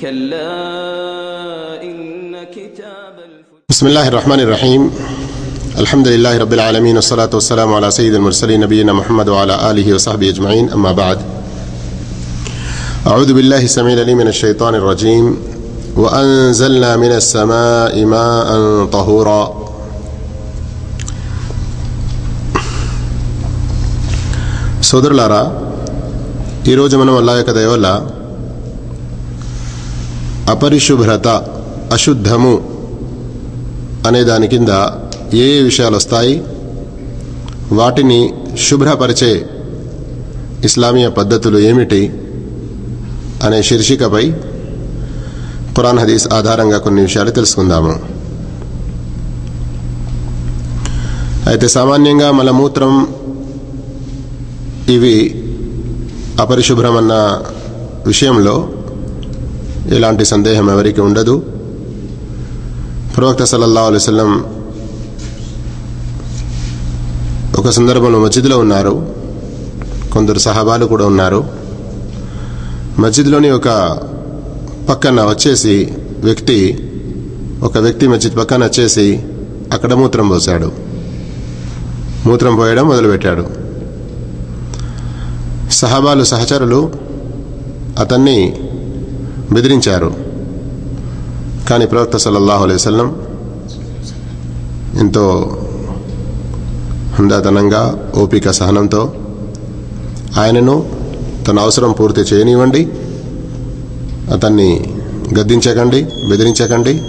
كلا إن كتاب الفجر بسم الله الرحمن الرحيم الحمد لله رب العالمين والصلاة والسلام على سيد المرسلين نبينا محمد وعلى آله وصحبه أجمعين أما بعد أعوذ بالله السميع العليم من الشيطان الرجيم وأنزلنا من السماء ماء طهورا సోదరులారా ఈరోజు మనం అల్లా యొక్క దయ వల్ల అపరిశుభ్రత అశుద్ధము అనే దాని కింద ఏ ఏ విషయాలు వస్తాయి వాటిని శుభ్రపరిచే ఇస్లామీయ పద్ధతులు ఏమిటి? అనే శీర్షికపై ఖురాన్ హదీస్ ఆధారంగా కొన్ని విషయాలు తెలుసుకుందాము. అయితే సామాన్యంగా మలమూత్రం ఇవి అపరిశుభ్రమన్న విషయంలో ఎలాంటి సందేహం ఎవరికి ఉండదు. ప్రవక్త సల్లల్లా అలైవల్లం ఒక సందర్భంలో మస్జిద్లో ఉన్నారు. కొందరు సహాబాలు కూడా ఉన్నారు. మస్జిద్లోని ఒక పక్కన వచ్చేసి వ్యక్తి ఒక వ్యక్తి మస్జిద్ పక్కన వచ్చేసి అక్కడ మూత్రం పోశాడు. మూత్రం పోయడం మొదలుపెట్టాడు. సహాబాలు సహచరులు అతన్ని బెదిరించారు. కానీ ప్రవక్త సల్లల్లాహు అలైవల్లం ఎంతో హుందాతనంగా ఓపిక సహనంతో ఆయనను తన అవసరం పూర్తి చేయనివ్వండి అతన్ని గద్దించకండి బెదిరించకండి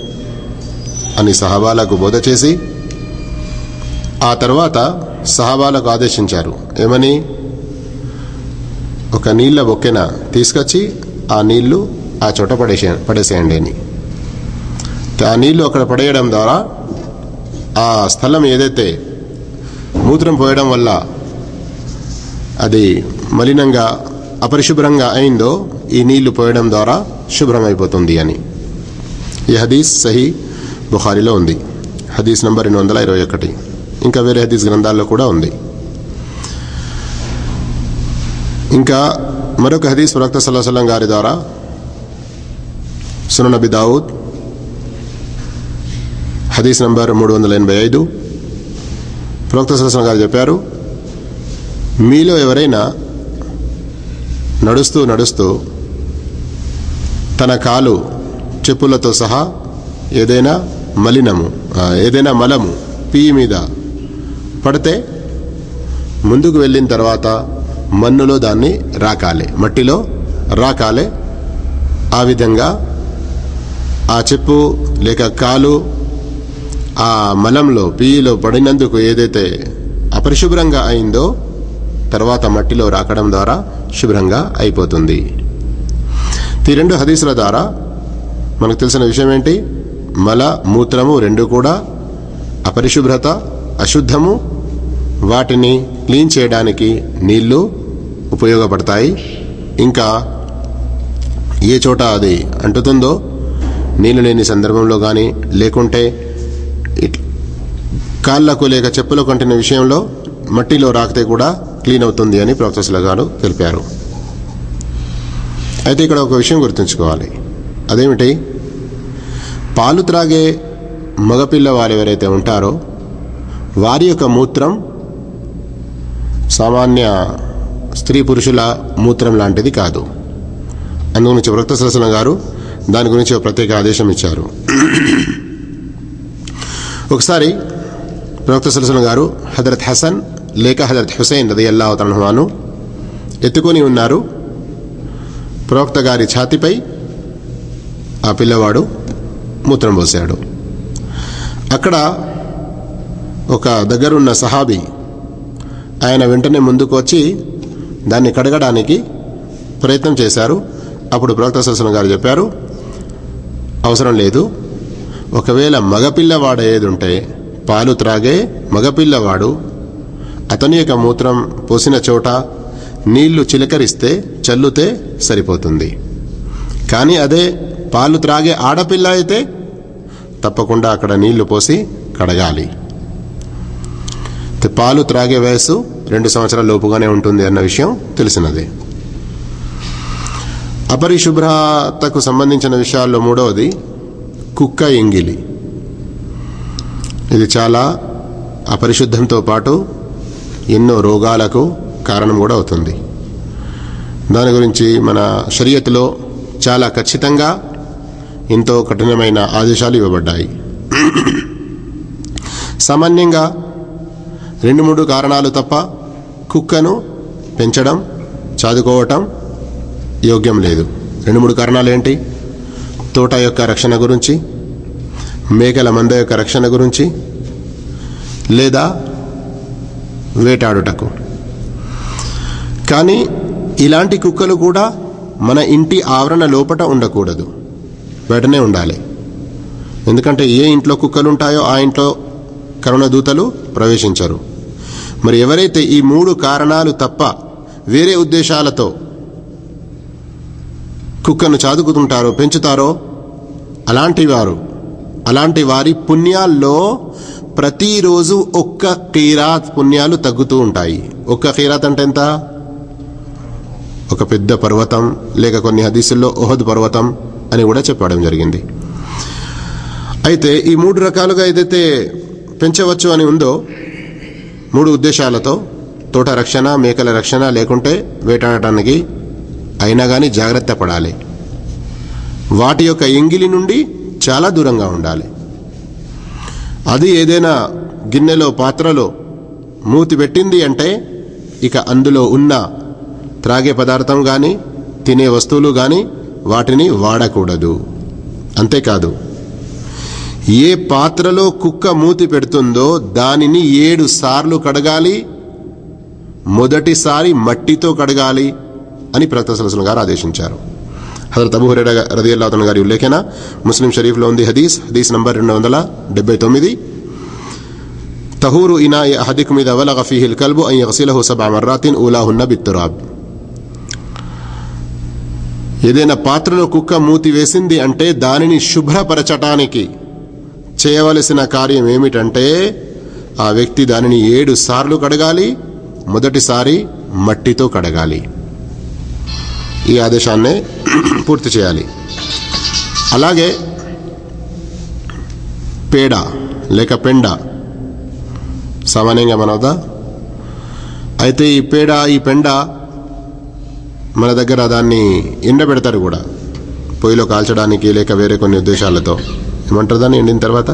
అని సహబాలకు బోధ చేసి ఆ తర్వాత సహబాలకు ఆదేశించారు. ఏమని? ఒక నీళ్ళ బొక్కెన తీసుకొచ్చి ఆ నీళ్ళు ఆ చోట పడేసే పడేసేయండి అని. ఆ నీళ్ళు అక్కడ పడేయడం ద్వారా ఆ స్థలం ఏదైతే మూత్రం పోయడం వల్ల అది మలినంగా అపరిశుభ్రంగా అయిందో ఈ నీళ్ళు పోయడం ద్వారా శుభ్రమైపోతుంది అని. ఈ హదీస్ సహీ బుఖారిలో ఉంది. హదీస్ నంబర్ రెండు వందల ఇరవై ఒకటి. ఇంకా వేరే హదీస్ గ్రంథాల్లో కూడా ఉంది. ఇంకా మరొక హదీస్ ప్రవక్త సల్లాహం గారి ద్వారా సుననబి దావుద్ హదీస్ నంబర్ మూడు వందల ఎనభై ఐదు. ప్రవక్త సరసన గారు చెప్పారు మీలో ఎవరైనా నడుస్తూ నడుస్తూ తన కాలు చెప్పులతో సహా ఏదైనా మలినము ఏదైనా మలము పీ మీద పడితే ముందుకు వెళ్ళిన తర్వాత మన్నులో దాన్ని రాకాలే మట్టిలో రాకాలే ఆ విధంగా ఆ చెప్పు లేక కాలు ఆ మలంలో పియ్యిలో పడినందుకు ఏదైతే అపరిశుభ్రంగా అయిందో తర్వాత మట్టిలో రాకడం ద్వారా శుభ్రంగా అయిపోతుంది. ఈ రెండు హదీసుల ద్వారా మనకు తెలిసిన విషయం ఏంటి? మల మూత్రము రెండు కూడా అపరిశుభ్రత అశుద్ధము వాటిని క్లీన్ చేయడానికి నీళ్ళు ఉపయోగపడతాయి. ఇంకా ఏ చోట అది అంటుతుందో నీళ్ళు లేని సందర్భంలో కానీ లేకుంటే ఇట్- కాళ్ళకు లేక చెప్పులకు కంటిన విషయంలో మట్టిలో రాకితే కూడా క్లీన్ అవుతుంది అని ప్రొఫెసర్ల గారు తెలిపారు. అయితే ఇక్కడ ఒక విషయం గుర్తుంచుకోవాలి. అదేమిటి? పాలు త్రాగే మగపిల్లవారు ఎవరైతే ఉంటారో వారి యొక్క మూత్రం సామాన్య స్త్రీ పురుషుల మూత్రం లాంటిది కాదు. అందు గురించి సరసన గారు దాని గురించి ఒక ప్రత్యేక ఆదేశం ఇచ్చారు. ఒకసారి ప్రవక్త సరసన గారు హజరత్ హసన్ లేక హజరత్ హుసైన్ రది అల్లా తనహుమాను ఎత్తుకొని ఉన్నారు. ప్రవక్త గారి ఛాతిపై ఆ పిల్లవాడు మూత్రం పోసాడు అక్కడ ఒక దగ్గరున్న సహాబీ ఆయన వెంటనే ముందుకు వచ్చి దాన్ని కడగడానికి ప్రయత్నం చేశారు. అప్పుడు ప్రవక్త సరస్వరం గారు చెప్పారు అవసరం లేదు. ఒకవేళ మగపిల్లవాడు ఏది ఉంటే పాలు త్రాగే మగపిల్లవాడు. అతని యొక్క మూత్రం పోసిన చోట నీళ్ళు చిలకరిస్తే చల్లుతే సరిపోతుంది. కానీ అదే పాలు త్రాగే ఆడపిల్ల అయితే తప్పకుండా అక్కడ నీళ్ళు పోసి కడగాలి. పాలు త్రాగే వయసు రెండు సంవత్సరాల లోపుగానే ఉంటుంది అన్న విషయం తెలిసినదే. అపరిశుభ్రతకు సంబంధించిన విషయాల్లో మూడవది కుక్క ఎంగిలి. ఇది చాలా అపరిశుద్ధంతో పాటు ఎన్నో రోగాలకు కారణం కూడా అవుతుంది. దాని గురించి మన షరియత్లో చాలా ఖచ్చితంగా ఎంతో కఠినమైన ఆదేశాలు ఇవ్వబడ్డాయి. సామాన్యంగా రెండు మూడు కారణాలు తప్ప కుక్కను పెంచడం చదువుకోవటం యోగ్యం లేదు. రెండు మూడు కారణాలు ఏంటి తోట యొక్క రక్షణ గురించి మేకల మంద యొక్క రక్షణ గురించి లేదా వేటాడుటకు. కానీ ఇలాంటి కుక్కలు కూడా మన ఇంటి ఆవరణ లోపట ఉండకూడదు. బయటనే ఉండాలి. ఎందుకంటే ఏ ఇంట్లో కుక్కలు ఉంటాయో ఆ ఇంట్లో కరుణ దూతలు ప్రవేశించరు. మరి ఎవరైతే ఈ మూడు కారణాలు తప్ప వేరే ఉద్దేశాలతో కుక్కను చాదుకుతుంటారో పెంచుతారో? అలాంటి వారు అలాంటి వారి పుణ్యాల్లో ప్రతిరోజు ఒక్క కీరాత్ పుణ్యాలు తగ్గుతూ ఉంటాయి. ఒక్క కీరాత్ అంటే ఎంత? ఒక పెద్ద పర్వతం లేక కొన్ని హదీసుల్లో ఓహద్ పర్వతం అని కూడా చెప్పడం జరిగింది. అయితే ఈ మూడు రకాలుగా ఏదైతే పెంచవచ్చు అని ఉందో మూడు ఉద్దేశాలతో తోట రక్షణ మేకల రక్షణ లేకుంటే వేటాడటానికి అయినా కానీ జాగ్రత్త పడాలి. వాటి యొక్క ఎంగిలి నుండి చాలా దూరంగా ఉండాలి. అది ఏదైనా గిన్నెలో పాత్రలో మూతి పెట్టింది అంటే ఇక అందులో ఉన్న త్రాగే పదార్థం కానీ తినే వస్తువులు కానీ వాటిని వాడకూడదు. అంతేకాదు ఏ పాత్రలో కుక్క మూతి పెడుతుందో దానిని ఏడు సార్లు కడగాలి మొదటిసారి మట్టితో కడగాలి అని ప్రకటన గారు ఆదేశించారు. హజరత్ అబూ హురైరా రదియల్లాహు గారి ఉల్లేఖన ముస్లిం షరీఫ్లో ఉంది హదీస్. హదీస్ నంబర్ రెండు వందల డెబ్బై తొమ్మిది. తహూరు ఇనా అహదిక్ మీద వల గఫీహిల్ కల్బు అన్ యగసిలహు సబా మర్రాతిన్ ఊలాహున్న బిత్తురాబ్. ఏదైనా పాత్రలో కుక్క మూతి వేసింది అంటే దానిని శుభ్రపరచటానికి చేయవలసిన కార్యం ఏమిటంటే ఆ వ్యక్తి దానిని ఏడు సార్లు కడగాలి మొదటిసారి మట్టితో కడగాలి. ఈ ఆదేశాన్నే పూర్తి చేయాలి. అలాగే పేడ లేక పెండ సామాన్యంగా మన వద్ద. అయితే ఈ పేడ ఈ పెండ మన దగ్గర దాన్ని ఎండబెడతారు కూడా. పొయ్యిలో కాల్చడానికి లేక వేరే కొన్ని ఉద్దేశాలతో. ఏమంటారు దాన్ని ఎండిన తర్వాత?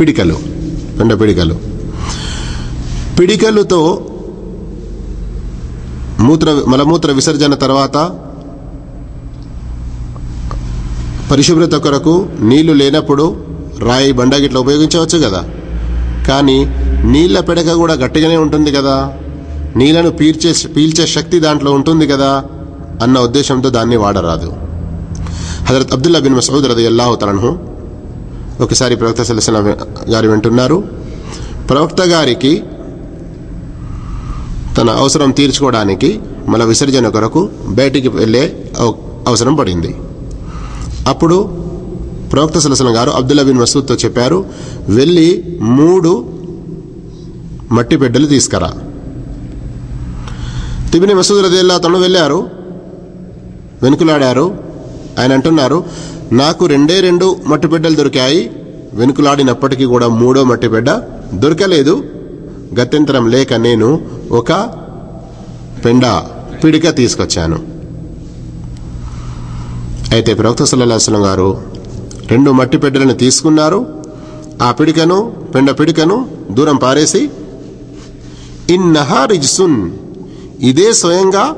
పిడికలు. పెండ పిడికలు. పిడికలుతో మూత్ర మలమూత్ర విసర్జన తర్వాత పరిశుభ్రత కొరకు నీళ్ళు లేనప్పుడు రాయి బండ గిట్లా ఉపయోగించవచ్చు కదా. కానీ నీళ్ళ పెడక కూడా గట్టిగానే ఉంటుంది కదా. నీళ్ళను పీల్చే పీల్చే శక్తి దాంట్లో ఉంటుంది కదా అన్న ఉద్దేశంతో దాన్ని వాడరాదు. హజరత్ అబ్దుల్లా బిన్ మసూద్ రది అల్లాహు తలను ఒకసారి ప్రవక్త సలసల గారు వింటున్నారు. ప్రవక్త గారికి తన అవసరం తీర్చుకోవడానికి మల విసర్జన కొరకు బయటికి వెళ్ళే అవసరం పడింది. అప్పుడు ప్రవక్త సలసన గారు అబ్దుల్లా బిన్ మసూద్తో చెప్పారు వెళ్ళి మూడు మట్టి బిడ్డలు తీసుకురా. తిబిని మసూద్ రదిల్లా తను వెళ్ళారు వెనుకలాడారు. ఆయన అంటున్నారు నాకు రెండే రెండు మట్టి బిడ్డలు దొరికాయి వెనుకలాడినప్పటికీ కూడా మూడో మట్టి బిడ్డ దొరకలేదు. గత్యంతరం లేక నేను ఒక పెండ పిడిక తీసుకొచ్చాను. అయితే ప్రవక్త సల్లాహం గారు రెండు మట్టి పెడ్డలను తీసుకున్నారు. ఆ పిడికను పెండ పిడికను దూరం పారేసి ఇన్నహా రిజ్సున్. ఇదే స్వయంగా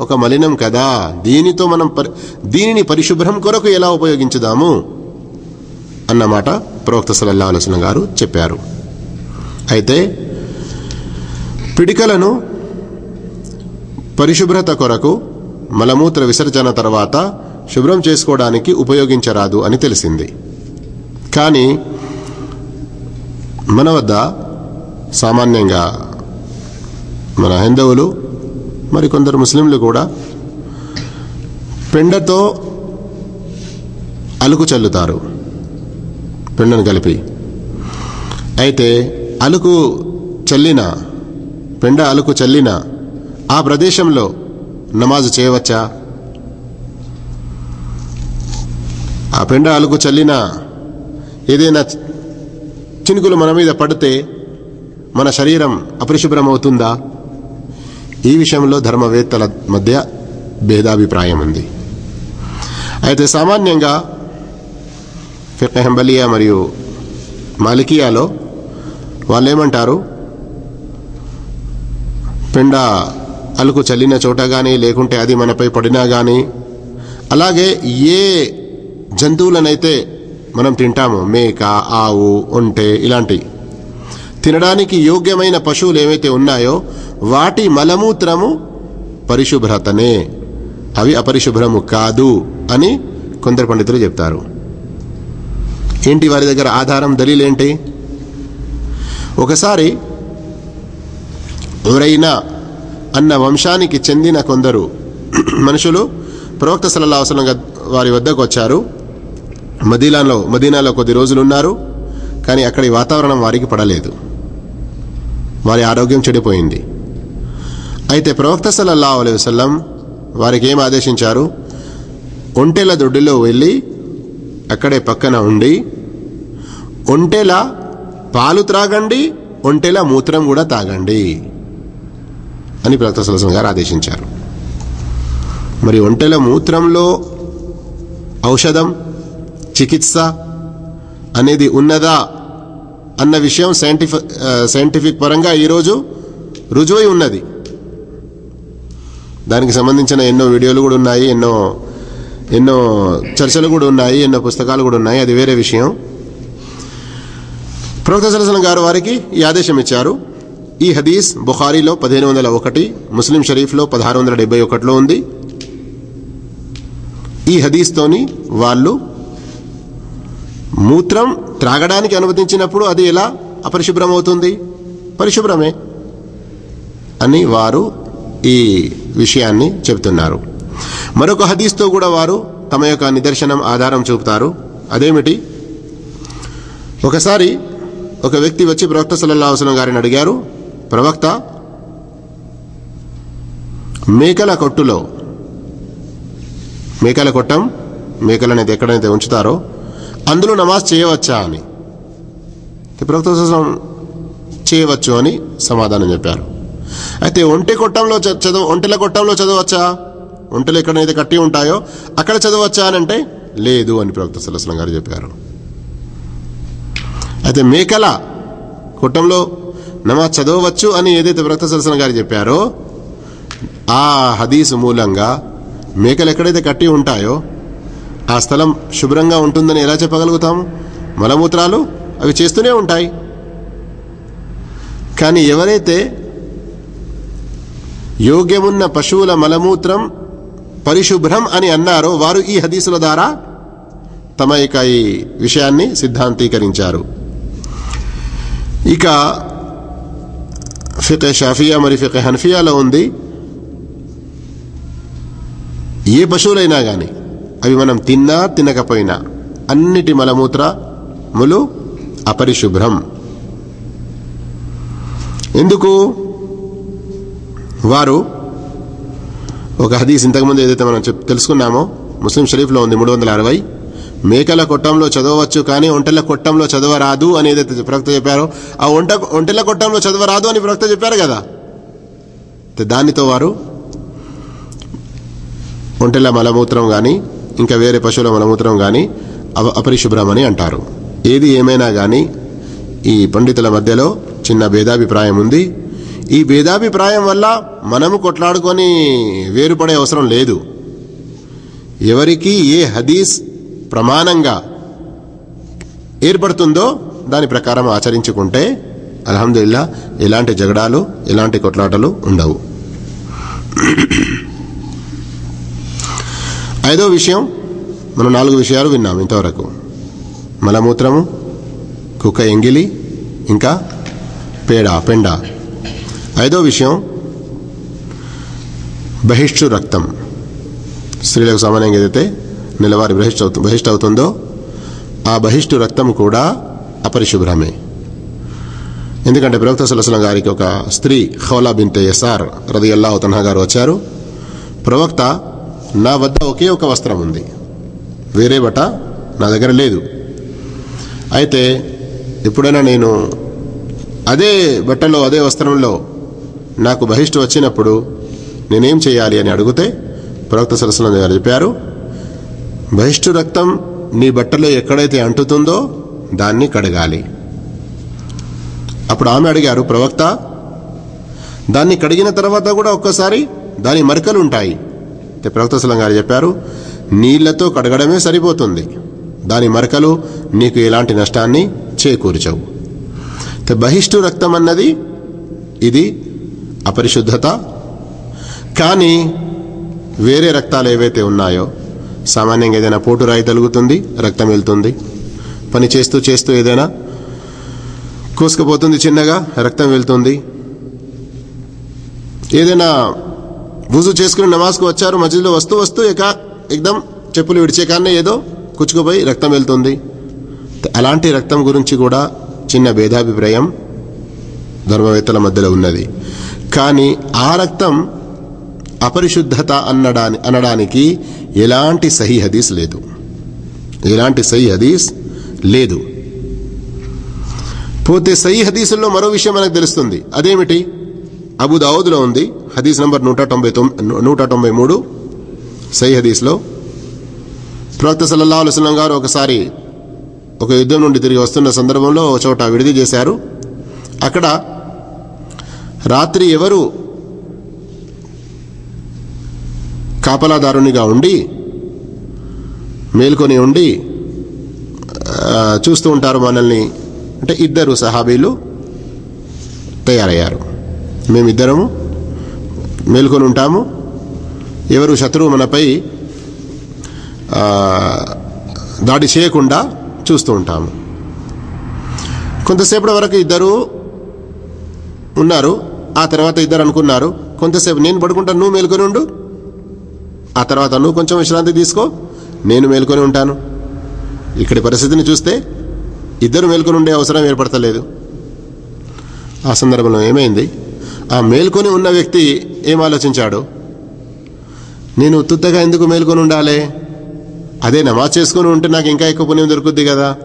ఒక మలినం కదా. దీనితో మనం పరి- దీనిని పరిశుభ్రం కొరకు ఎలా ఉపయోగించుదాము? అన్నమాట ప్రవక్త సల్లల్లాహు గారు చెప్పారు. అయితే పిడికలను పరిశుభ్రత కొరకు మలమూత్ర విసర్జన తర్వాత శుభ్రం చేసుకోవడానికి ఉపయోగించరాదు అని తెలిసింది. కానీ మన వద్ద సామాన్యంగా మన హిందువులు మరి కొందరు ముస్లింలు కూడా పెండతో అలుకు చల్లుతారు పెండను కలిపి. అయితే అలుకు చల్లిన పెండ అలుకు చల్లిన ఆ ప్రదేశంలో నమాజు చేయవచ్చా? ఆ పెండ అలుకు చల్లిన ఏదైనా చినుకులు మన మీద పడితే మన శరీరం అపరిశుభ్రం అవుతుందా ఈ విషయంలో ధర్మవేత్తల మధ్య భేదాభిప్రాయం ఉంది. అయితే సామాన్యంగా ఫిక్ హంబలియా మరియు మాలికియాలో వాళ్ళు ఏమంటారు పెండ అలుకు చల్లిన చోట కానీ లేకుంటే అది మనపై పడినా కానీ అలాగే ఏ జంతువులనైతే మనం తింటామో మేక ఆవు ఒంటె ఇలాంటి తినడానికి యోగ్యమైన పశువులు ఏవైతే ఉన్నాయో వాటి మలమూత్రము పరిశుభ్రతనే. అవి అపరిశుభ్రము కాదు అని కొందరు పండితులు చెప్తారు. ఏంటి వారి దగ్గర ఆధారం దలీలేంటి? ఒకసారి ఎవరైనా అన్న వంశానికి చెందిన కొందరు మనుషులు ప్రవక్త సల్లల్లాహు అవసరం వారి వద్దకు వచ్చారు. మదీనాలో మదీనాలో కొద్ది రోజులు ఉన్నారు కానీ అక్కడి వాతావరణం వారికి పడలేదు. వారి ఆరోగ్యం చెడిపోయింది. అయితే ప్రవక్త సల్లల్లాహు అలై వసల్లం వారికి ఏం ఆదేశించారు? ఒంటెల దొడ్డిలో వెళ్ళి అక్కడే పక్కన ఉండి ఒంటెల పాలు త్రాగండి ఒంటెల మూత్రం కూడా తాగండి. అని ప్రవక్త సలసం గారు ఆదేశించారు. మరి ఒంటెల మూత్రంలో ఔషధం చికిత్స అనేది ఉన్నదా అన్న విషయం సైంటిఫిక్ సైంటిఫిక్ పరంగా ఈరోజు రుజువై ఉన్నది. దానికి సంబంధించిన ఎన్నో వీడియోలు కూడా ఉన్నాయి ఎన్నో ఎన్నో చర్చలు కూడా ఉన్నాయి ఎన్నో పుస్తకాలు కూడా ఉన్నాయి అది వేరే విషయం. ప్రవక్త సరసన గారు వారికి ఈ ఆదేశం ఇచ్చారు. ఈ హదీస్ బుఖారీలో పదిహేను వందల ఒకటి ముస్లిం షరీఫ్లో పదహారు వందల డెబ్బై ఒకటిలో ఉంది. ఈ హదీస్తోని వాళ్ళు మూత్రం త్రాగడానికి అనుమతించినప్పుడు అది ఎలా అపరిశుభ్రం అవుతుంది పరిశుభ్రమే అని వారు ఈ విషయాన్ని చెబుతున్నారు. మరొక హదీస్తో కూడా వారు తమ యొక్క నిదర్శనం ఆధారం చూపుతారు. అదేమిటి? ఒకసారి ఒక వ్యక్తి వచ్చి ప్రవక్త సల్లల్లాహు గారిని అడిగారు ప్రవక్త మేకల కొట్టులో మేకల కొట్టం మేకలనేది ఎక్కడైతే ఉంచుతారో అందులో నమాజ్ చేయవచ్చా అని. ప్రవక్త చేయవచ్చు అని సమాధానం చెప్పారు. అయితే ఒంటె కొట్టంలో చ- చదువు ఒంటెల కొట్టంలో చదవచ్చా? ఒంటెలు ఎక్కడైతే కట్టి ఉంటాయో అక్కడ చదవచ్చా అని అంటే లేదు అని ప్రవక్త సలహస్లం గారు చెప్పారు. అయితే మేకల కొట్టంలో నమాజ్ చదవవచ్చు అని ఏదైతే వ్రత సరసన గారు చెప్పారో ఆ హదీసు మూలంగా మేకలు ఎక్కడైతే కట్టి ఉంటాయో ఆ స్థలం శుభ్రంగా ఉంటుందని ఎలా చెప్పగలుగుతాము మలమూత్రాలు అవి చేస్తూనే ఉంటాయి. కానీ ఎవరైతే యోగ్యమున్న పశువుల మలమూత్రం పరిశుభ్రం అని అన్నారో వారు ఈ హదీసుల ద్వారా తమ యొక్క ఈ విషయాన్ని సిద్ధాంతీకరించారు. ఇక ఫిఖ షాఫియా మరి ఫిఖ హన్ఫియాలో ఉంది ఏ పశువులైనా కానీ అవి మనం తిన్నా తినకపోయినా అన్నిటి మలమూత్రములు అపరిశుభ్రం ఎందుకు వారు ఒక హదీస్ ఇంతకుముందు ఏదైతే మనం తెలుసుకున్నామో ముస్లిం షరీఫ్లో ఉంది మూడు వందల అరవై మేకల కొట్టంలో చదవచ్చు కానీ ఒంటెల కొట్టంలో చదవరాదు అని ఏదైతే ప్రవక్త చెప్పారో. ఆ ఒంట ఒంటెల కొట్టంలో చదవరాదు అని ప్రవక్త చెప్పారు కదా. దానితో వారు ఒంటెల మలమూత్రం కానీ ఇంకా వేరే పశువుల మలమూత్రం కానీ అవ అంటారు. ఏది ఏమైనా కానీ ఈ పండితుల మధ్యలో చిన్న భేదాభిప్రాయం ఉంది. ఈ భేదాభిప్రాయం వల్ల మనము కొట్లాడుకొని వేరుపడే అవసరం లేదు. ఎవరికి ఏ హదీస్ ప్రమాణంగా ఏర్పడుతుందో దాని ప్రకారం ఆచరించుకుంటే అల్హమ్దుల్లా ఎలాంటి జగడాలు ఎలాంటి కొట్లాటలు ఉండవు. ఐదో విషయం మనం నాలుగు విషయాలు విన్నాం ఇంతవరకు. మలమూత్రము కుక్క ఎంగిలి ఇంకా పేడ పెండ. ఐదో విషయం బహిష్టు రక్తం. స్త్రీలకు సామాన్యంగా ఏదైతే నెలవారి బహిష్ట అవుతు బహిష్ట అవుతుందో ఆ బహిష్టు రక్తం కూడా అపరిశుభ్రమే. ఎందుకంటే ప్రవక్త సలసలం గారికి ఒక స్త్రీ ఖౌలా బింతే ఎస్ఆర్ రది తన్హా గారు వచ్చారు. ప్రవక్త నా వద్ద ఒకే ఒక వస్త్రం ఉంది. వేరే బట్ట నా దగ్గర లేదు. అయితే ఎప్పుడైనా నేను అదే బట్టలో అదే వస్త్రంలో నాకు బహిష్టు వచ్చినప్పుడు నేనేం చేయాలి అని అడిగితే ప్రవక్త సరస్వలం గారు చెప్పారు. బహిష్టు రక్తం నీ బట్టలో ఎక్కడైతే అంటుతుందో దాన్ని కడగాలి. అప్పుడు ఆమె అడిగారు ప్రవక్త దాన్ని కడిగిన తర్వాత కూడా ఒక్కసారి దాని మరకలు ఉంటాయి ప్రవక్త సలం గారు చెప్పారు నీళ్ళతో కడగడమే సరిపోతుంది. దాని మరకలు నీకు ఎలాంటి నష్టాన్ని చేకూర్చవు. బహిష్టు రక్తం అన్నది ఇది అపరిశుద్ధత. కానీ వేరే రక్తాలు ఏవైతే ఉన్నాయో సామాన్యంగా ఏదైనా పోటు రాయి తలుగుతుంది రక్తం వెళ్తుంది. పని చేస్తూ చేస్తూ ఏదైనా కూసుకుపోతుంది చిన్నగా రక్తం వెళ్తుంది. ఏదైనా బూజు చేసుకుని నమాజ్కు వచ్చారు మధ్యలో వస్తూ వస్తూ ఇక ఎక్దం చెప్పులు విడిచే కానీ ఏదో కుచ్చుకుపోయి రక్తం వెళ్తుంది. అలాంటి రక్తం గురించి కూడా చిన్న భేదాభిప్రాయం ధర్మవేత్తల మధ్యలో ఉన్నది. కానీ ఆ రక్తం అపరిశుద్ధత అన్నడాని అనడానికి ఎలాంటి సహీ హదీస్ లేదు. ఎలాంటి సహీ హదీస్ లేదు. పోతే సహీ హదీసుల్లో మరో విషయం మనకు తెలుస్తుంది. అదేమిటి? అబు దావుద్లో ఉంది. హదీస్ నంబర్ నూట తొంభై నూట తొంభై మూడు. సహీ హదీస్లో ప్రవక్త సల్లల్లా అలైహి గారు ఒకసారి ఒక యుద్ధం నుండి తిరిగి వస్తున్న సందర్భంలో ఒక చోట విడిది చేశారు. అక్కడ రాత్రి ఎవరు కాపలాదారునిగా ఉండి మేల్కొని ఉండి చూస్తూ ఉంటారు మనల్ని. అంటే ఇద్దరు సహాబీలు తయారయ్యారు. మేమిద్దరము మేల్కొని ఉంటాము. ఎవరు శత్రువు మనపై దాడి చేయకుండా చూస్తూ ఉంటాము. కొంతసేపటి వరకు ఇద్దరు ఉన్నారు. ఆ తర్వాత ఇద్దరు అనుకున్నారు కొంతసేపు నేను పడుకుంటాను నువ్వు మేల్కొని ఉండు. ఆ తర్వాత నువ్వు కొంచెం విశ్రాంతి తీసుకో నేను మేల్కొని ఉంటాను. ఇక్కడి పరిస్థితిని చూస్తే ఇద్దరు మేల్కొని ఉండే అవసరం ఏర్పడతలేదు. ఆ సందర్భంలో ఏమైంది? ఆ మేల్కొని ఉన్న వ్యక్తి ఏం ఆలోచించాడు? నేను ఉత్తుత్తగా ఎందుకు మేల్కొని ఉండాలి? అదే నమాజ్ చేసుకొని ఉంటే నాకు ఇంకా ఎక్కువ పుణ్యం దొరుకుద్ది కదా?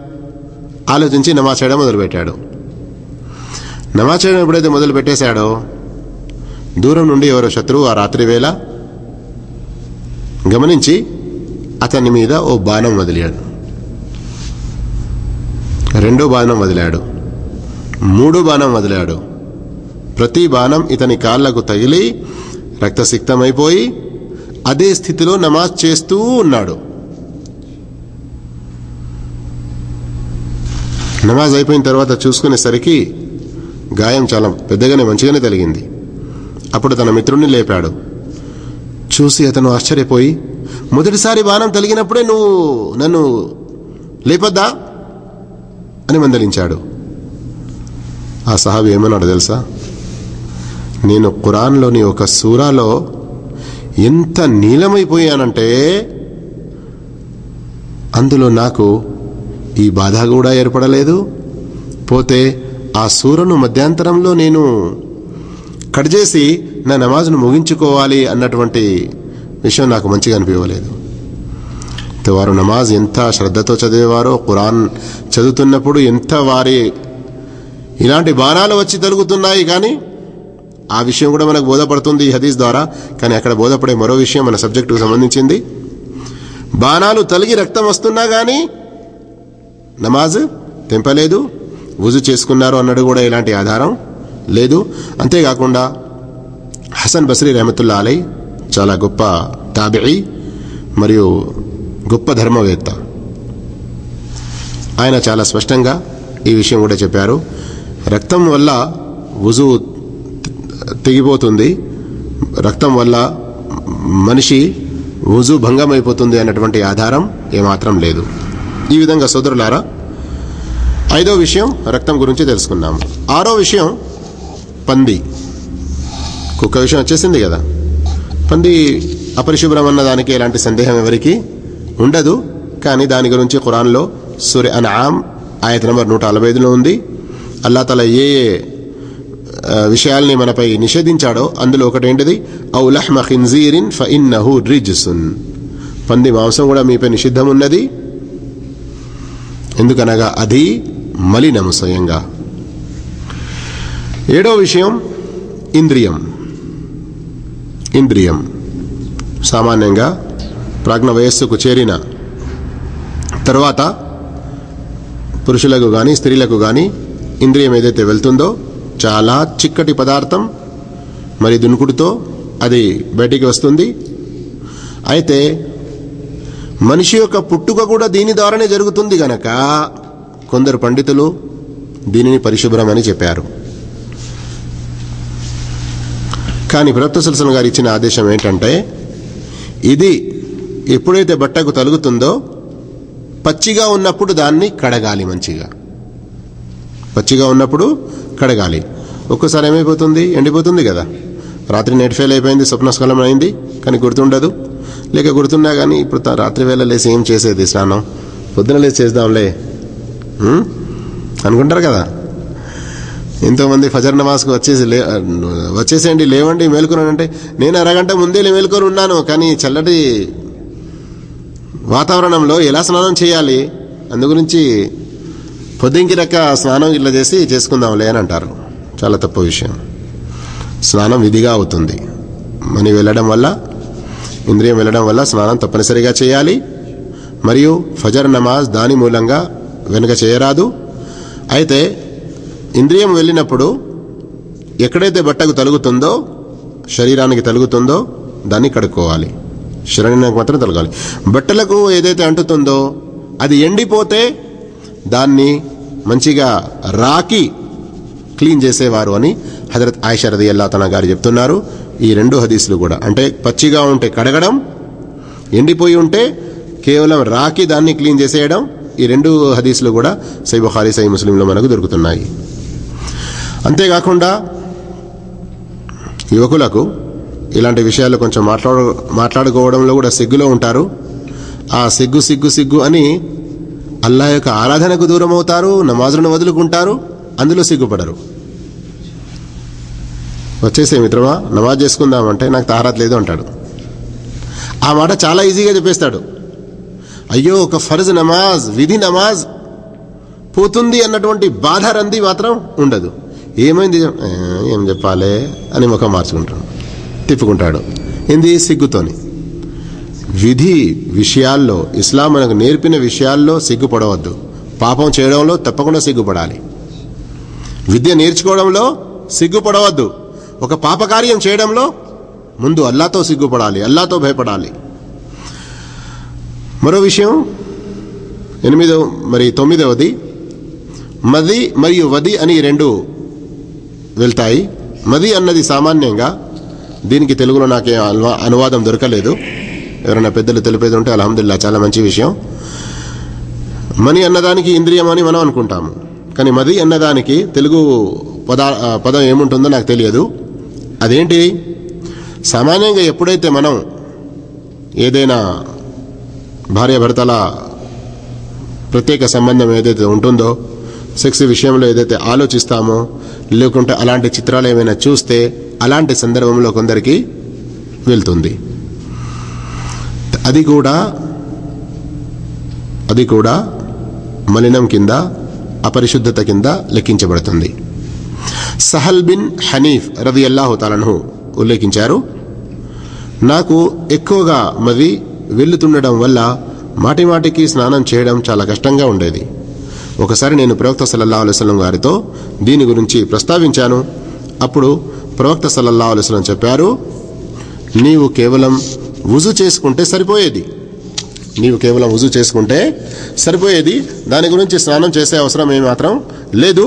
ఆలోచించి నమాజ్ చేయడం మొదలుపెట్టాడు. నమాజ్ చేయడం ఎప్పుడైతే మొదలు పెట్టేశాడో దూరం నుండి ఎవరో శత్రువు ఆ రాత్రి వేళ గమనించి అతని మీద ఓ బాణం వదిలాడు. రెండో బాణం వదిలాడు. మూడో బాణం వదిలాడు. ప్రతి బాణం ఇతని కాళ్ళకు తగిలి రక్తసిక్తమైపోయి అదే స్థితిలో నమాజ్ చేస్తూ ఉన్నాడు. నమాజ్ అయిపోయిన తర్వాత చూసుకునేసరికి గాయం చాలా పెద్దగానే మంచిగానే తగిలింది. అప్పుడు తన మిత్రుణ్ణి లేపాడు. చూసి అతను ఆశ్చర్యపోయి మొదటిసారి బాణం తలిగినప్పుడే నువ్వు నన్ను లేపద్దా? అని మందలించాడు. ఆ సహాబి ఏమన్నాడు తెలుసా? నేను ఖురాన్లోని ఒక సూరాలో ఎంత నీలమైపోయానంటే అందులో నాకు ఈ బాధ కూడా ఏర్పడలేదు. పోతే ఆ సూరను మధ్యాంతరంలో నేను కట్ చేసి నా నమాజ్ను ముగించుకోవాలి అన్నటువంటి విషయం నాకు మంచిగా అనిపించలేదు. వారు నమాజ్ ఎంత శ్రద్ధతో చదివేవారో ఖురాన్ చదువుతున్నప్పుడు ఎంత వారి ఇలాంటి బాణాలు వచ్చి తొలుగుతున్నాయి కానీ ఆ విషయం కూడా మనకు బోధపడుతుంది ఈ హదీస్ ద్వారా. కానీ అక్కడ బోధపడే మరో విషయం మన సబ్జెక్టుకు సంబంధించింది. బాణాలు తలిగి రక్తం వస్తున్నా కానీ నమాజ్ తెంపలేదు. వుజు చేసుకున్నారు అన్నది కూడా ఇలాంటి ఆధారం లేదు. అంతేకాకుండా హసన్ బస్రీ రహమతుల్లా అలై చాలా గొప్ప తాబిఈ మరియు గొప్ప ధర్మవేత్త. ఆయన చాలా స్పష్టంగా ఈ విషయం కూడా చెప్పారు. రక్తం వల్ల వుజు తెగిపోతుంది. రక్తం వల్ల మనిషి వుజు భంగం అయిపోతుంది అన్నటువంటి ఆధారం ఏమాత్రం లేదు. ఈ విధంగా సోదరులారా ఐదో విషయం రక్తం గురించి తెలుసుకున్నాము ఆరో విషయం పంది. కుక్క విషయం వచ్చేసింది కదా. పంది అపరిశుభ్రం అన్న దానికి ఎలాంటి సందేహం ఎవరికి ఉండదు. కానీ దాని గురించి ఖురాన్లో సూర్య అన్ఆమ్ ఆయత నంబర్ నూట నలభై ఐదులో ఉంది. అల్లా తల ఏ ఏ విషయాల్ని మనపై నిషేధించాడో అందులో ఒకటి ఏంటిది ఔ ఖిన్జీరిన్ ఫ ఇన్నహు రిజ్సున్. పంది మాంసం కూడా మీపై నిషిద్ధం ఉన్నది ఎందుకనగా అది మలినము స్వయంగా. ఏడో విషయం ఇంద్రియం. ఇంద్రియం. సామాన్యంగా ప్రాజ్ఞ వయస్సుకు చేరిన తర్వాత పురుషులకు కానీ స్త్రీలకు కానీ ఇంద్రియం ఏదైతే వెళ్తుందో చాలా చిక్కటి పదార్థం మరి దునుకుడుతో అది బయటికి వస్తుంది. అయితే మనిషి యొక్క పుట్టుక కూడా దీని ద్వారానే జరుగుతుంది గనక కొందరు పండితులు దీనిని పరిశుభ్రం అని చెప్పారు. కానీ ప్రభుత్వ సల్సన్ గారు ఇచ్చిన ఆదేశం ఏంటంటే ఇది ఎప్పుడైతే బట్టకు తలుగుతుందో పచ్చిగా ఉన్నప్పుడు దాన్ని కడగాలి మంచిగా. పచ్చిగా ఉన్నప్పుడు కడగాలి. ఒక్కసారి ఏమైపోతుంది? ఎండిపోతుంది కదా. రాత్రి నెట్ ఫెయిల్ అయిపోయింది స్వప్నస్కలం అయింది కానీ గుర్తుండదు. లేక గుర్తున్నా కానీ ఇప్పుడు రాత్రి వేళ లేసి ఏం చేసేది స్నానం పొద్దున లేచి చేద్దాంలే. అనుకుంటారు కదా. ఎంతోమంది ఫజర్ నమాజ్కి వచ్చేసి లే వచ్చేసేయండి లేవండి మేలుకున్నాను అంటే నేను అరగంట ముందే మేలుకొని ఉన్నాను కానీ చల్లటి వాతావరణంలో ఎలా స్నానం చేయాలి? అందుగురించి పొద్దుంకి రక్క స్నానం ఇట్లా చేసి చేసుకుందాంలే అని అంటారు. చాలా తప్పు విషయం. స్నానం విధిగా అవుతుంది. మని వెళ్ళడం వల్ల ఇంద్రియం వెళ్ళడం వల్ల స్నానం తప్పనిసరిగా చేయాలి. మరియు ఫజర్ నమాజ్ దాని మూలంగా వెనుక చేయరాదు. అయితే ఇంద్రియం వెళ్ళినప్పుడు ఎక్కడైతే బట్టకు తలుగుతుందో శరీరానికి తలుగుతుందో దాన్ని కడుక్కోవాలి. శరీరానికి మాత్రం తలగాలి. బట్టలకు ఏదైతే అంటుతుందో అది ఎండిపోతే దాన్ని మంచిగా రాకి క్లీన్ చేసేవారు అని హజరత్ ఆయిషరది అల్లా తన గారు చెప్తున్నారు. ఈ రెండు హదీసులు కూడా. అంటే పచ్చిగా ఉంటే కడగడం ఎండిపోయి ఉంటే కేవలం రాకి దాన్ని క్లీన్ చేసేయడం ఈ రెండు హదీసులు కూడా సై బుఖారీ సై ముస్లింలో మనకు దొరుకుతున్నాయి. అంతేకాకుండా యువకులకు ఇలాంటి విషయాలు కొంచెం మాట్లాడు మాట్లాడుకోవడంలో కూడా సిగ్గులో ఉంటారు. ఆ సిగ్గు సిగ్గు సిగ్గు అని అల్లా యొక్క ఆరాధనకు దూరం అవుతారు నమాజులను వదులుకుంటారు అందులో సిగ్గుపడరు. వచ్చేసే మిత్రమా నమాజ్ చేసుకుందామంటే నాకు తారాత్ లేదు అంటాడు. ఆ మాట చాలా ఈజీగా చెప్పేస్తాడు. అయ్యో ఒక ఫర్జ్ నమాజ్ విధి నమాజ్ పోతుంది అన్నటువంటి బాధ రంది మాత్రం ఉండదు. ఏమైంది? ఏం చెప్పాలి అని ముఖం మార్చుకుంటాడు. తిప్పుకుంటాడు. ఏంది? సిగ్గుతోని. విధి విషయాల్లో ఇస్లాం మనకు నేర్పిన విషయాల్లో సిగ్గుపడవద్దు. పాపం చేయడంలో తప్పకుండా సిగ్గుపడాలి. విద్య నేర్చుకోవడంలో సిగ్గుపడవద్దు. ఒక పాపకార్యం చేయడంలో ముందు అల్లాతో సిగ్గుపడాలి అల్లాతో భయపడాలి. మరో విషయం ఎనిమిదవ మరి తొమ్మిదవది మది మరియు వది అని రెండు వెళ్తాయి. మది అన్నది సామాన్యంగా దీనికి తెలుగులో నాకే అనువాదం దొరకలేదు. ఎవరైనా పెద్దలు తెలిపేది ఉంటే అలహమ్దుల్లా చాలా మంచి విషయం. మని అన్నదానికి ఇంద్రియం అని మనం అనుకుంటాము. కానీ మది అన్నదానికి తెలుగు పద పదం ఏముంటుందో నాకు తెలియదు. అదేంటి? సామాన్యంగా ఎప్పుడైతే మనం ఏదైనా భార్యాభర్తల ప్రత్యేక సంబంధం ఏదైతే ఉంటుందో సెక్స్ విషయంలో ఏదైతే ఆలోచిస్తామో లేకుంటే అలాంటి చిత్రాలు ఏమైనా చూస్తే అలాంటి సందర్భంలో కొందరికి వెళ్తుంది. అది కూడా అది కూడా మలినం కింద అపరిశుద్ధత కింద లెక్కించబడుతుంది. సహల్ బిన్ హనీఫ్ రవి అల్లాహు తాలను ఉల్లేఖించారు నాకు ఎక్కువగా మది వెళ్తుండడం వల్ల మాటిమాటికి స్నానం చేయడం చాలా కష్టంగా ఉండేది. ఒకసారి నేను ప్రవక్త సల్లల్లా అలైస్లం గారితో దీని గురించి ప్రస్తావించాను. అప్పుడు ప్రవక్త సల్లల్లా అలైస్లం చెప్పారు నీవు కేవలం వుజు చేసుకుంటే సరిపోయేది. నీవు కేవలం వుజు చేసుకుంటే సరిపోయేది. దాని గురించి స్నానం చేసే అవసరం ఏమాత్రం లేదు.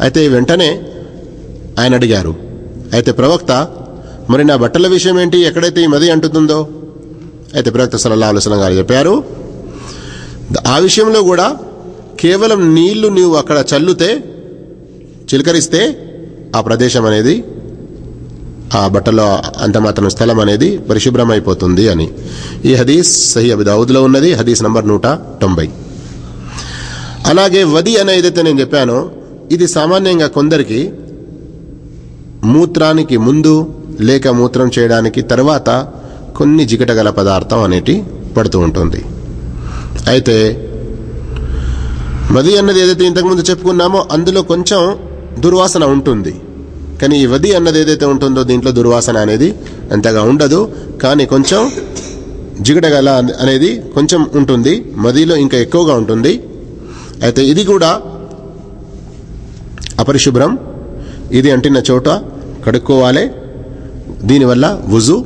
అయితే వెంటనే ఆయన అడిగారు అయితే ప్రవక్త మరి నా బట్టల విషయం ఏంటి? ఎక్కడైతే ఈ మది అంటుతుందో? అయితే ప్రవక్త సల్లల్లాహు ఆలోచన గారు చెప్పారు ఆ విషయంలో కూడా కేవలం నీళ్ళు నీవు అక్కడ చల్లుతే చిలకరిస్తే ఆ ప్రదేశం అనేది ఆ బట్టలో అంత మాత్రం స్థలం అనేది పరిశుభ్రం అయిపోతుంది అని. ఈ హదీస్ సహీ అబిదావుద్లో ఉన్నది హదీస్ నంబర్ నూట తొంభై. అలాగే వది అని ఏదైతే నేను చెప్పానో ఇది సామాన్యంగా కొందరికి మూత్రానికి ముందు లేక మూత్రం చేయడానికి తర్వాత కొన్ని జిగటగల పదార్థం అనేటి పడుతూ ఉంటుంది. అయితే మది అన్నది ఏదైతే ఇంతకుముందు చెప్పుకున్నామో అందులో కొంచెం దుర్వాసన ఉంటుంది. కానీ ఈ వది అన్నది ఏదైతే ఉంటుందో దీంట్లో దుర్వాసన అనేది అంతగా ఉండదు. కానీ కొంచెం జిగటగల అనేది కొంచెం ఉంటుంది. మదిలో ఇంకా ఎక్కువగా ఉంటుంది. అయితే ఇది కూడా అపరిశుభ్రం. ఇది అంటిన చోట కడుక్కోవాలి. దీనివల్ల వుజు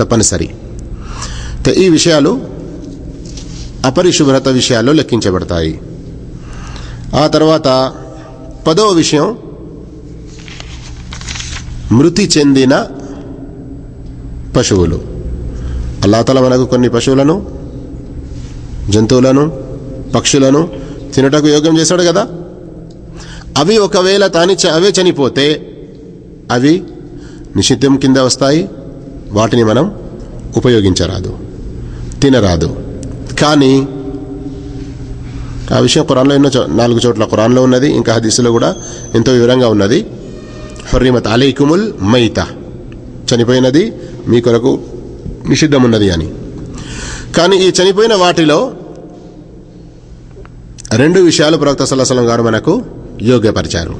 తప్పనిసరి. ఈ విషయాలు అపరిశుభ్రత విషయాల్లో లెక్కించబడతాయి. ఆ తర్వాత పదవ విషయం మృతి చెందిన పశువులు. అల్లాతల మనకు కొన్ని పశువులను జంతువులను పక్షులను తినటకు యోగ్యం చేశాడు కదా? అవి ఒకవేళ తాని చ- అవే చనిపోతే అవి నిషిద్ధం కింద వస్తాయి వాటిని మనం ఉపయోగించరాదు తినరాదు. కానీ ఆ విషయం కురాన్లో ఎన్నో చో- నాలుగు చోట్ల కురాన్లో ఉన్నది ఇంకా హదీసులో కూడా ఎంతో వివరంగా ఉన్నది. హర్రిమత్ అలైకుముల్ మైత. చనిపోయినది మీ కొరకు నిషిద్ధం ఉన్నది అని. కానీ ఈ చనిపోయిన వాటిలో రెండు విషయాలు ప్రవక్త సల్లాహం గారు మనకు యోగ్యపరిచారు.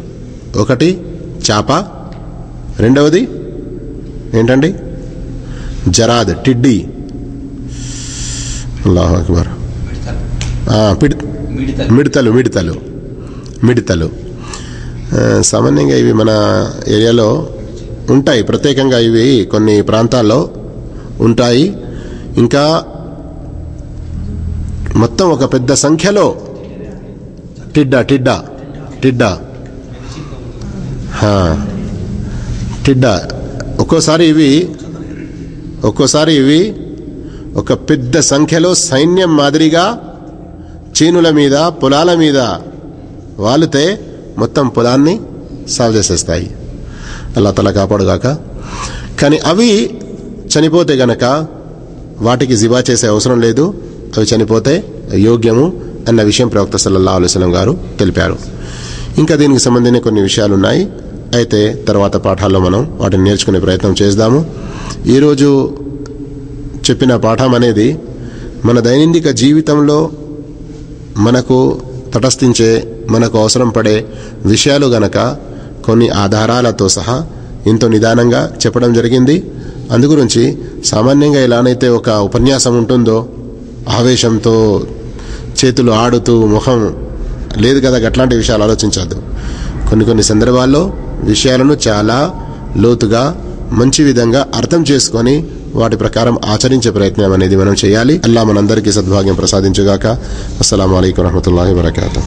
ఒకటి చాప. రెండవది ఏంటండి? జరాద్ టిడ్డీ. అల్లాహు అక్బర్. మిడతలు. మిడతలు మిడతలు. సామాన్యంగా ఇవి మన ఏరియాలో ఉంటాయి. ప్రత్యేకంగా ఇవి కొన్ని ప్రాంతాల్లో ఉంటాయి. ఇంకా మొత్తం ఒక పెద్ద సంఖ్యలో టిడ్డా టిడ్డా టిడ్డా. టిడ్డా. ఒక్కోసారి ఇవి ఒక్కోసారి ఇవి ఒక పెద్ద సంఖ్యలో సైన్యం మాదిరిగా చేనుల మీద పొలాల మీద వాలితే మొత్తం పొలాన్ని సాగు చేసేస్తాయి. అలా తల కాపాడుగాక. కానీ అవి చనిపోతే గనక వాటికి జిబా చేసే అవసరం లేదు. అవి చనిపోతే యోగ్యము అన్న విషయం ప్రవక్త సల్లల్లా అలూసలం గారు తెలిపారు. ఇంకా దీనికి సంబంధించిన కొన్ని విషయాలు ఉన్నాయి అయితే తర్వాత పాఠాల్లో మనం వాటిని నేర్చుకునే ప్రయత్నం చేద్దాము. ఈరోజు చెప్పిన పాఠం అనేది మన దైనందిక జీవితంలో మనకు తటస్థించే మనకు అవసరం పడే విషయాలు గనక కొన్ని ఆధారాలతో సహా ఎంతో నిదానంగా చెప్పడం జరిగింది. అందుగురించి సామాన్యంగా ఎలానైతే ఒక ఉపన్యాసం ఉంటుందో ఆవేశంతో చేతులు ఆడుతూ ముఖం లేదు కదా అట్లాంటి విషయాలు ఆలోచించద్దు. కొన్ని కొన్ని సందర్భాల్లో విషయాలను చాలా లోతుగా మంచి విధంగా అర్థం చేసుకొని వాటి ప్రకారం ఆచరించే ప్రయత్నం అనేది మనం చేయాలి. అల్లా మనందరికీ సద్భాగ్యం ప్రసాదించుగాక. అస్సలం అయికం వరహమూల వరకాతూ